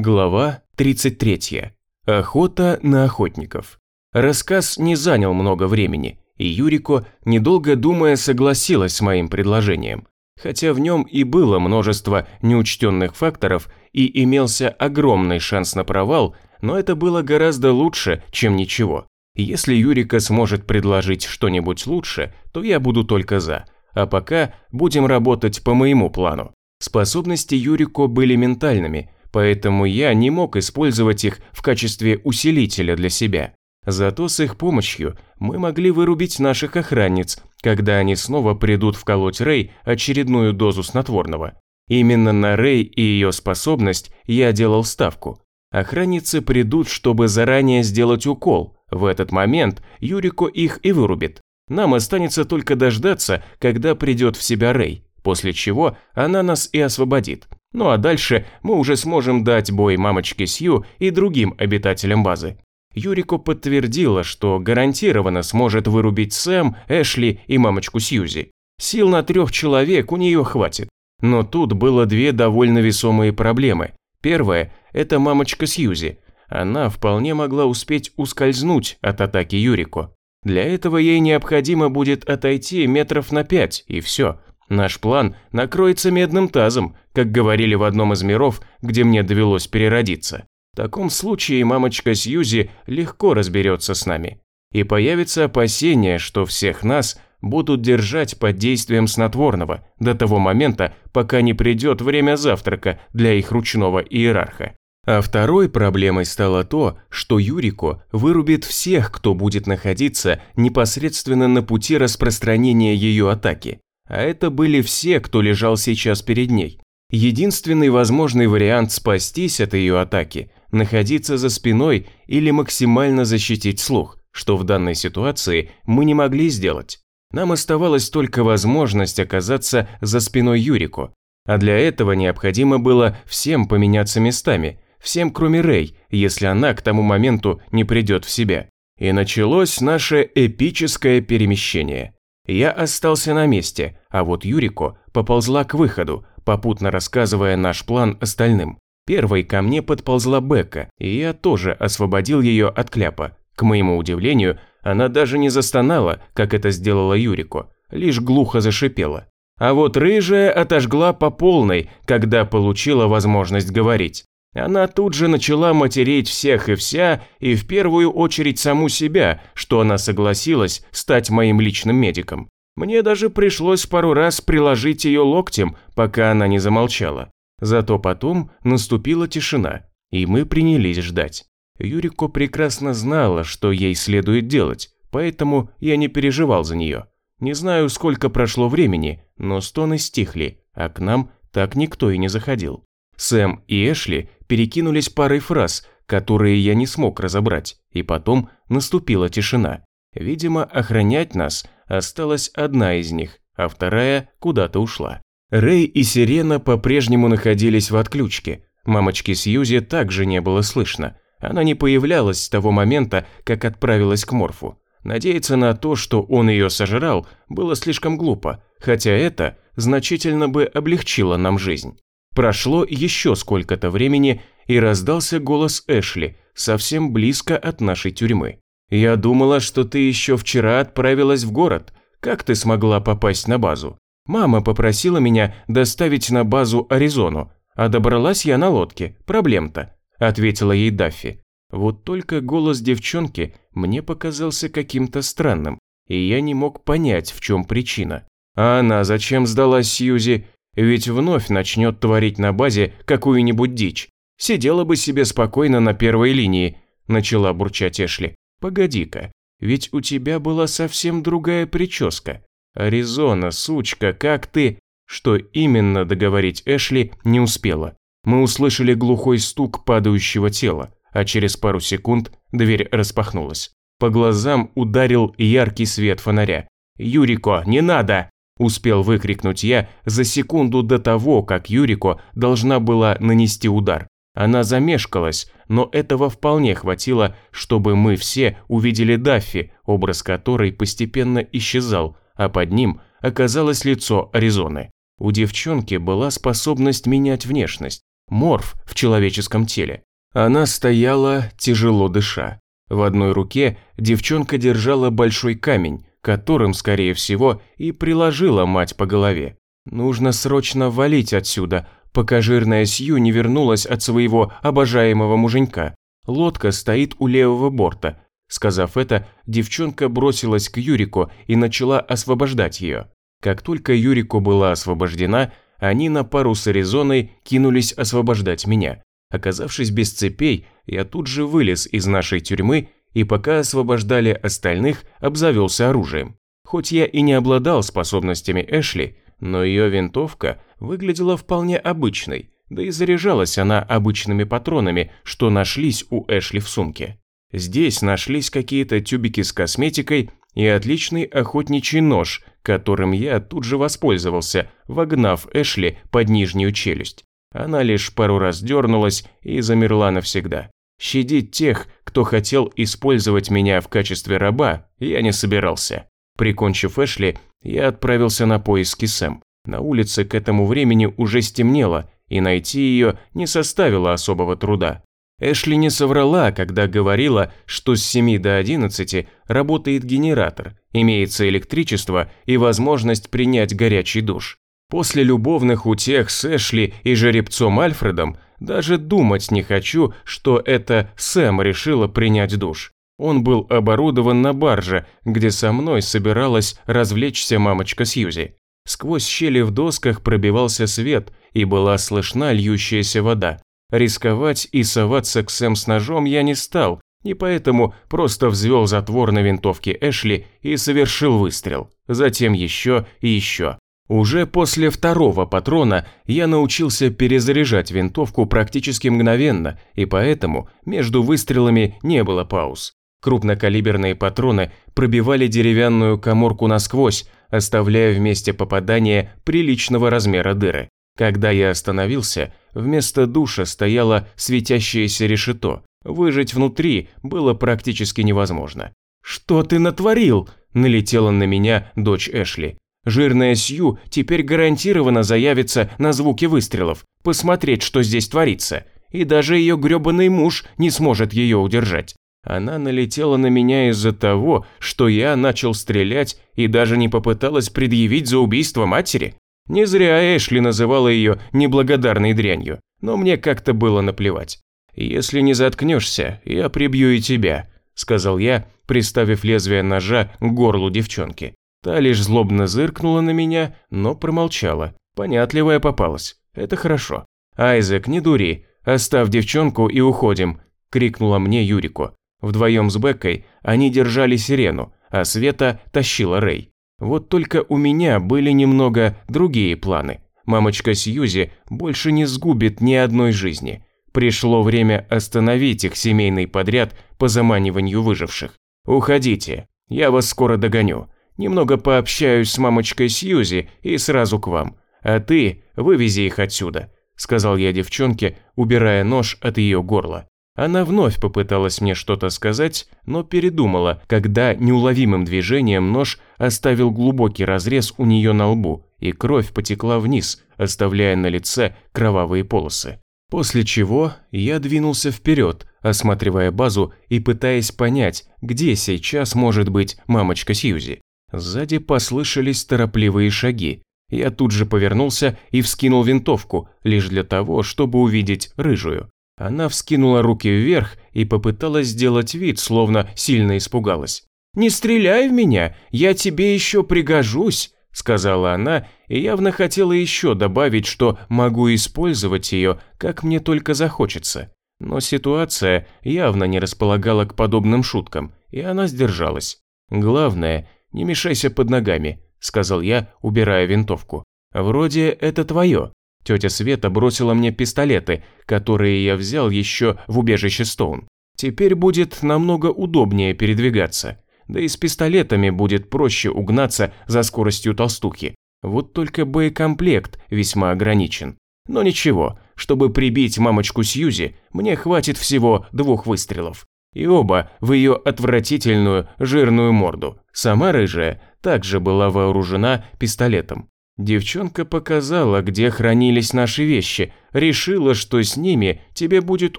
Глава 33. Охота на охотников. Рассказ не занял много времени, и Юрико, недолго думая, согласилась с моим предложением. Хотя в нем и было множество неучтенных факторов и имелся огромный шанс на провал, но это было гораздо лучше, чем ничего. Если Юрика сможет предложить что-нибудь лучше, то я буду только за. А пока будем работать по моему плану. Способности Юрико были ментальными – поэтому я не мог использовать их в качестве усилителя для себя. Зато с их помощью мы могли вырубить наших охранниц, когда они снова придут вколоть Рэй очередную дозу снотворного. Именно на Рэй и ее способность я делал ставку. Охранницы придут, чтобы заранее сделать укол. В этот момент Юрико их и вырубит. Нам останется только дождаться, когда придет в себя Рэй, после чего она нас и освободит. Ну а дальше мы уже сможем дать бой мамочке Сью и другим обитателям базы. Юрико подтвердила, что гарантированно сможет вырубить Сэм, Эшли и мамочку Сьюзи. Сил на трех человек у нее хватит. Но тут было две довольно весомые проблемы. Первая – это мамочка Сьюзи. Она вполне могла успеть ускользнуть от атаки Юрико. Для этого ей необходимо будет отойти метров на пять, и все. Наш план накроется медным тазом, как говорили в одном из миров, где мне довелось переродиться. В таком случае мамочка Сьюзи легко разберется с нами. И появится опасение, что всех нас будут держать под действием снотворного до того момента, пока не придет время завтрака для их ручного иерарха. А второй проблемой стало то, что Юрико вырубит всех, кто будет находиться непосредственно на пути распространения ее атаки. А это были все, кто лежал сейчас перед ней. Единственный возможный вариант спастись от ее атаки – находиться за спиной или максимально защитить слух, что в данной ситуации мы не могли сделать. Нам оставалась только возможность оказаться за спиной Юрику. А для этого необходимо было всем поменяться местами, всем кроме Рэй, если она к тому моменту не придет в себя. И началось наше эпическое перемещение – я остался на месте, а вот Юрико поползла к выходу, попутно рассказывая наш план остальным. Первой ко мне подползла Бекка, и я тоже освободил ее от кляпа. К моему удивлению, она даже не застонала, как это сделала Юрико, лишь глухо зашипела. А вот рыжая отожгла по полной, когда получила возможность говорить. Она тут же начала материть всех и вся, и в первую очередь саму себя, что она согласилась стать моим личным медиком. Мне даже пришлось пару раз приложить ее локтем, пока она не замолчала. Зато потом наступила тишина, и мы принялись ждать. Юрико прекрасно знала, что ей следует делать, поэтому я не переживал за нее. Не знаю, сколько прошло времени, но стоны стихли, а к нам так никто и не заходил. Сэм и Эшли перекинулись парой фраз, которые я не смог разобрать, и потом наступила тишина. Видимо, охранять нас осталась одна из них, а вторая куда-то ушла. Рэй и Сирена по-прежнему находились в отключке. Мамочки Сьюзи также не было слышно. Она не появлялась с того момента, как отправилась к Морфу. Надеяться на то, что он ее сожрал, было слишком глупо, хотя это значительно бы облегчило нам жизнь. Прошло еще сколько-то времени, и раздался голос Эшли, совсем близко от нашей тюрьмы. «Я думала, что ты еще вчера отправилась в город. Как ты смогла попасть на базу? Мама попросила меня доставить на базу Аризону, а добралась я на лодке. Проблем-то», – ответила ей Даффи. Вот только голос девчонки мне показался каким-то странным, и я не мог понять, в чем причина. А она зачем сдалась Сьюзи? Ведь вновь начнет творить на базе какую-нибудь дичь. Сидела бы себе спокойно на первой линии, начала бурчать Эшли. Погоди-ка, ведь у тебя была совсем другая прическа. Аризона, сучка, как ты... Что именно договорить Эшли не успела. Мы услышали глухой стук падающего тела, а через пару секунд дверь распахнулась. По глазам ударил яркий свет фонаря. «Юрико, не надо!» Успел выкрикнуть я за секунду до того, как Юрико должна была нанести удар. Она замешкалась, но этого вполне хватило, чтобы мы все увидели Даффи, образ которой постепенно исчезал, а под ним оказалось лицо Аризоны. У девчонки была способность менять внешность. морф в человеческом теле. Она стояла, тяжело дыша. В одной руке девчонка держала большой камень, которым, скорее всего, и приложила мать по голове. Нужно срочно валить отсюда, пока жирная Сью не вернулась от своего обожаемого муженька. Лодка стоит у левого борта. Сказав это, девчонка бросилась к Юрику и начала освобождать ее. Как только Юрику была освобождена, они на пару с Аризоной кинулись освобождать меня. Оказавшись без цепей, я тут же вылез из нашей тюрьмы и пока освобождали остальных, обзавелся оружием. Хоть я и не обладал способностями Эшли, но ее винтовка выглядела вполне обычной, да и заряжалась она обычными патронами, что нашлись у Эшли в сумке. Здесь нашлись какие-то тюбики с косметикой и отличный охотничий нож, которым я тут же воспользовался, вогнав Эшли под нижнюю челюсть. Она лишь пару раз дернулась и замерла навсегда. Щадить тех, кто хотел использовать меня в качестве раба, я не собирался. Прикончив Эшли, я отправился на поиски Сэм. На улице к этому времени уже стемнело, и найти ее не составило особого труда. Эшли не соврала, когда говорила, что с 7 до 11 работает генератор, имеется электричество и возможность принять горячий душ. После любовных утех с Эшли и жеребцом Альфредом даже думать не хочу, что это Сэм решила принять душ. Он был оборудован на барже, где со мной собиралась развлечься мамочка Сьюзи. Сквозь щели в досках пробивался свет, и была слышна льющаяся вода. Рисковать и соваться к Сэм с ножом я не стал, и поэтому просто взвел затвор на винтовке Эшли и совершил выстрел. Затем еще и еще. Уже после второго патрона я научился перезаряжать винтовку практически мгновенно, и поэтому между выстрелами не было пауз. Крупнокалиберные патроны пробивали деревянную коморку насквозь, оставляя в попадания приличного размера дыры. Когда я остановился, вместо душа стояло светящееся решето. Выжить внутри было практически невозможно. «Что ты натворил?» – налетела на меня дочь Эшли. Жирная Сью теперь гарантированно заявится на звуки выстрелов, посмотреть, что здесь творится. И даже ее гребаный муж не сможет ее удержать. Она налетела на меня из-за того, что я начал стрелять и даже не попыталась предъявить за убийство матери. Не зря Эшли называла ее неблагодарной дрянью, но мне как-то было наплевать. «Если не заткнешься, я прибью и тебя», – сказал я, приставив лезвие ножа к горлу девчонки. Та лишь злобно зыркнула на меня, но промолчала. Понятливая попалась. Это хорошо. «Айзек, не дури. Оставь девчонку и уходим», – крикнула мне Юрику. Вдвоем с Беккой они держали сирену, а Света тащила Рэй. Вот только у меня были немного другие планы. Мамочка Сьюзи больше не сгубит ни одной жизни. Пришло время остановить их семейный подряд по заманиванию выживших. Уходите, я вас скоро догоню. Немного пообщаюсь с мамочкой Сьюзи и сразу к вам. А ты вывези их отсюда», – сказал я девчонке, убирая нож от ее горла. Она вновь попыталась мне что-то сказать, но передумала, когда неуловимым движением нож оставил глубокий разрез у нее на лбу, и кровь потекла вниз, оставляя на лице кровавые полосы. После чего я двинулся вперед, осматривая базу и пытаясь понять, где сейчас может быть мамочка Сьюзи. Сзади послышались торопливые шаги. Я тут же повернулся и вскинул винтовку, лишь для того, чтобы увидеть рыжую. Она вскинула руки вверх и попыталась сделать вид, словно сильно испугалась. «Не стреляй в меня, я тебе еще пригожусь», – сказала она, и явно хотела еще добавить, что могу использовать ее, как мне только захочется. Но ситуация явно не располагала к подобным шуткам, и она сдержалась. Главное, не мешайся под ногами», – сказал я, убирая винтовку. «Вроде это твое». Тетя Света бросила мне пистолеты, которые я взял еще в убежище Стоун. Теперь будет намного удобнее передвигаться. Да и с пистолетами будет проще угнаться за скоростью толстухи. Вот только боекомплект весьма ограничен. Но ничего, чтобы прибить мамочку Сьюзи, мне хватит всего двух выстрелов. И оба в ее отвратительную жирную морду. Сама рыжая также была вооружена пистолетом. Девчонка показала, где хранились наши вещи, решила, что с ними тебе будет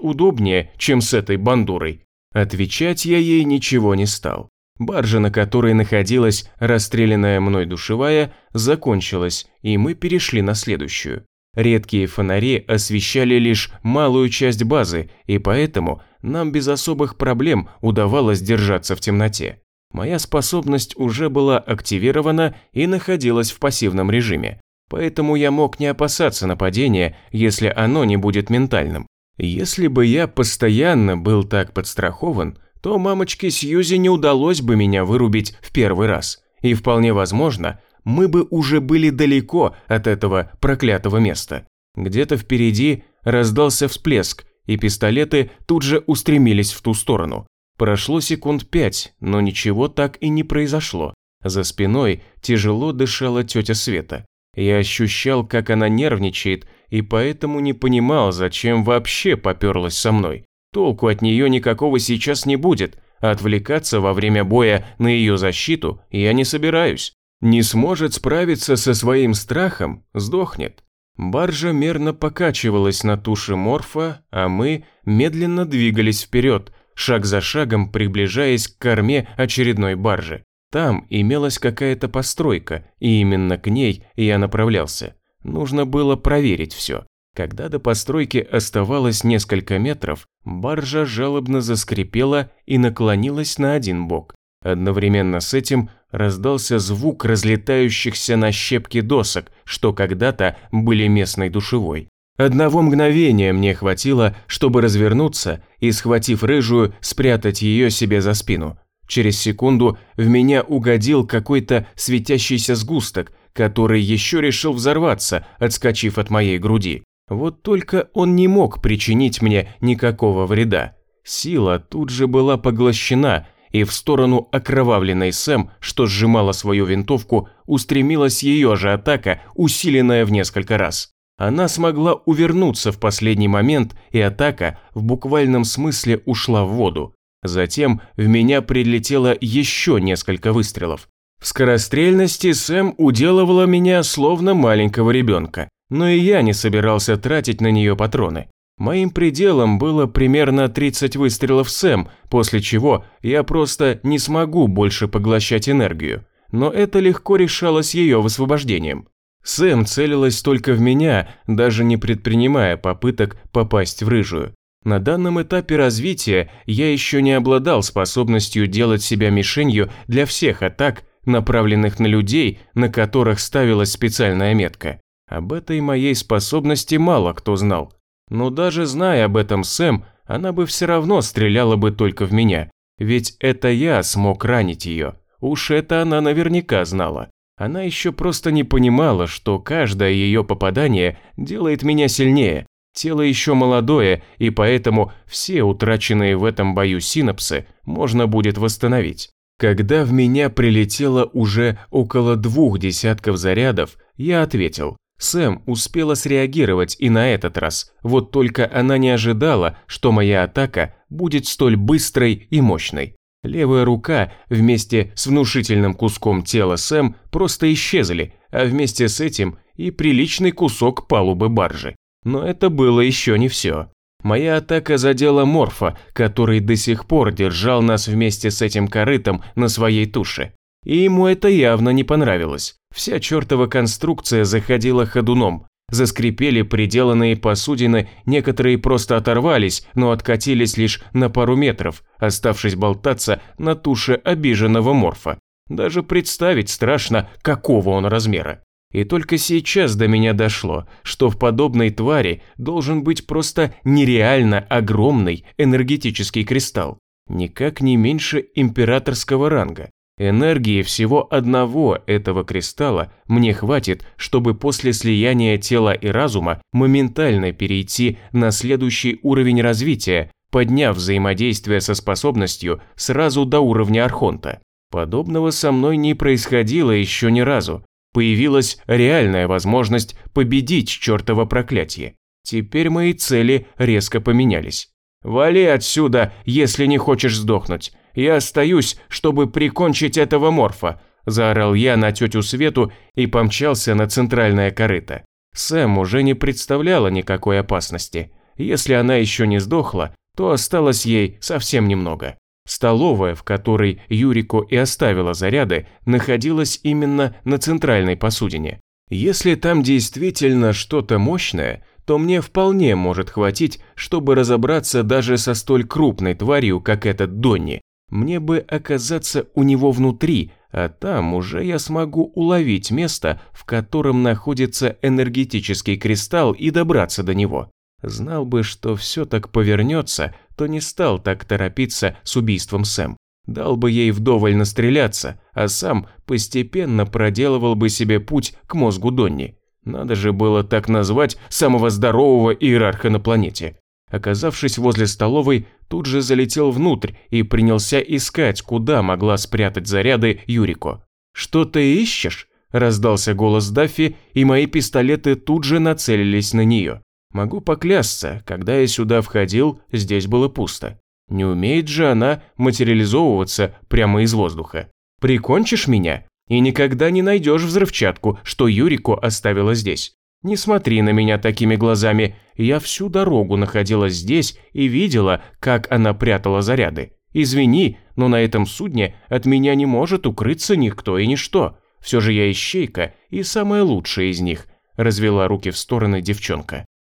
удобнее, чем с этой бандурой. Отвечать я ей ничего не стал. Баржа, на которой находилась расстрелянная мной душевая, закончилась, и мы перешли на следующую. Редкие фонари освещали лишь малую часть базы, и поэтому нам без особых проблем удавалось держаться в темноте. Моя способность уже была активирована и находилась в пассивном режиме, поэтому я мог не опасаться нападения, если оно не будет ментальным. Если бы я постоянно был так подстрахован, то мамочке Сьюзи не удалось бы меня вырубить в первый раз. И вполне возможно, мы бы уже были далеко от этого проклятого места. Где-то впереди раздался всплеск, и пистолеты тут же устремились в ту сторону. Прошло секунд пять, но ничего так и не произошло. За спиной тяжело дышала тетя Света. Я ощущал, как она нервничает, и поэтому не понимал, зачем вообще поперлась со мной. Толку от нее никакого сейчас не будет, отвлекаться во время боя на ее защиту я не собираюсь. Не сможет справиться со своим страхом – сдохнет. Баржа мерно покачивалась на туше морфа, а мы медленно двигались вперед, шаг за шагом приближаясь к корме очередной баржи. Там имелась какая-то постройка, и именно к ней я направлялся. Нужно было проверить все. Когда до постройки оставалось несколько метров, баржа жалобно заскрипела и наклонилась на один бок. Одновременно с этим раздался звук разлетающихся на щепки досок, что когда-то были местной душевой. Одного мгновения мне хватило, чтобы развернуться и, схватив рыжую, спрятать ее себе за спину. Через секунду в меня угодил какой-то светящийся сгусток, который еще решил взорваться, отскочив от моей груди. Вот только он не мог причинить мне никакого вреда. Сила тут же была поглощена, и в сторону окровавленной Сэм, что сжимала свою винтовку, устремилась ее же атака, усиленная в несколько раз. Она смогла увернуться в последний момент, и атака в буквальном смысле ушла в воду. Затем в меня прилетело еще несколько выстрелов. В скорострельности Сэм уделывала меня словно маленького ребенка но и я не собирался тратить на нее патроны. Моим пределом было примерно 30 выстрелов Сэм, после чего я просто не смогу больше поглощать энергию. Но это легко решалось ее высвобождением. Сэм целилась только в меня, даже не предпринимая попыток попасть в рыжую. На данном этапе развития я еще не обладал способностью делать себя мишенью для всех атак, направленных на людей, на которых ставилась специальная метка. Об этой моей способности мало кто знал. Но даже зная об этом Сэм, она бы все равно стреляла бы только в меня. Ведь это я смог ранить ее. Уж это она наверняка знала. Она еще просто не понимала, что каждое ее попадание делает меня сильнее. Тело еще молодое, и поэтому все утраченные в этом бою синапсы можно будет восстановить. Когда в меня прилетело уже около двух десятков зарядов, я ответил Сэм успела среагировать и на этот раз, вот только она не ожидала, что моя атака будет столь быстрой и мощной. Левая рука вместе с внушительным куском тела Сэм просто исчезли, а вместе с этим и приличный кусок палубы баржи. Но это было еще не все. Моя атака задела Морфа, который до сих пор держал нас вместе с этим корытом на своей туше. И ему это явно не понравилось. Вся чертова конструкция заходила ходуном. Заскрипели приделанные посудины, некоторые просто оторвались, но откатились лишь на пару метров, оставшись болтаться на туше обиженного морфа. Даже представить страшно, какого он размера. И только сейчас до меня дошло, что в подобной твари должен быть просто нереально огромный энергетический кристалл, никак не меньше императорского ранга. Энергии всего одного этого кристалла мне хватит, чтобы после слияния тела и разума моментально перейти на следующий уровень развития, подняв взаимодействие со способностью сразу до уровня Архонта. Подобного со мной не происходило еще ни разу. Появилась реальная возможность победить чертово проклятие. Теперь мои цели резко поменялись. «Вали отсюда, если не хочешь сдохнуть. Я остаюсь, чтобы прикончить этого морфа, – заорал я на тетю Свету и помчался на центральное корыто. Сэм уже не представляла никакой опасности. Если она еще не сдохла, то осталось ей совсем немного. Столовая, в которой Юрико и оставила заряды, находилась именно на центральной посудине. Если там действительно что-то мощное, то мне вполне может хватить, чтобы разобраться даже со столь крупной тварью, как этот Донни. Мне бы оказаться у него внутри, а там уже я смогу уловить место, в котором находится энергетический кристалл и добраться до него. Знал бы, что все так повернется, то не стал так торопиться с убийством Сэм. Дал бы ей вдоволь настреляться, а сам постепенно проделывал бы себе путь к мозгу Донни. Надо же было так назвать самого здорового иерарха на планете. Оказавшись возле столовой, тут же залетел внутрь и принялся искать, куда могла спрятать заряды Юрико. «Что ты ищешь?» – раздался голос Даффи, и мои пистолеты тут же нацелились на нее. Могу поклясться, когда я сюда входил, здесь было пусто. Не умеет же она материализовываться прямо из воздуха. Прикончишь меня, и никогда не найдешь взрывчатку, что Юрико оставила здесь. Не смотри на меня такими глазами, я всю дорогу находилась здесь и видела, как она прятала заряды. Извини, но на этом судне от меня не может укрыться никто и ничто. Все же я ищейка и самая лучшая из них», – развела руки в стороны девчонка.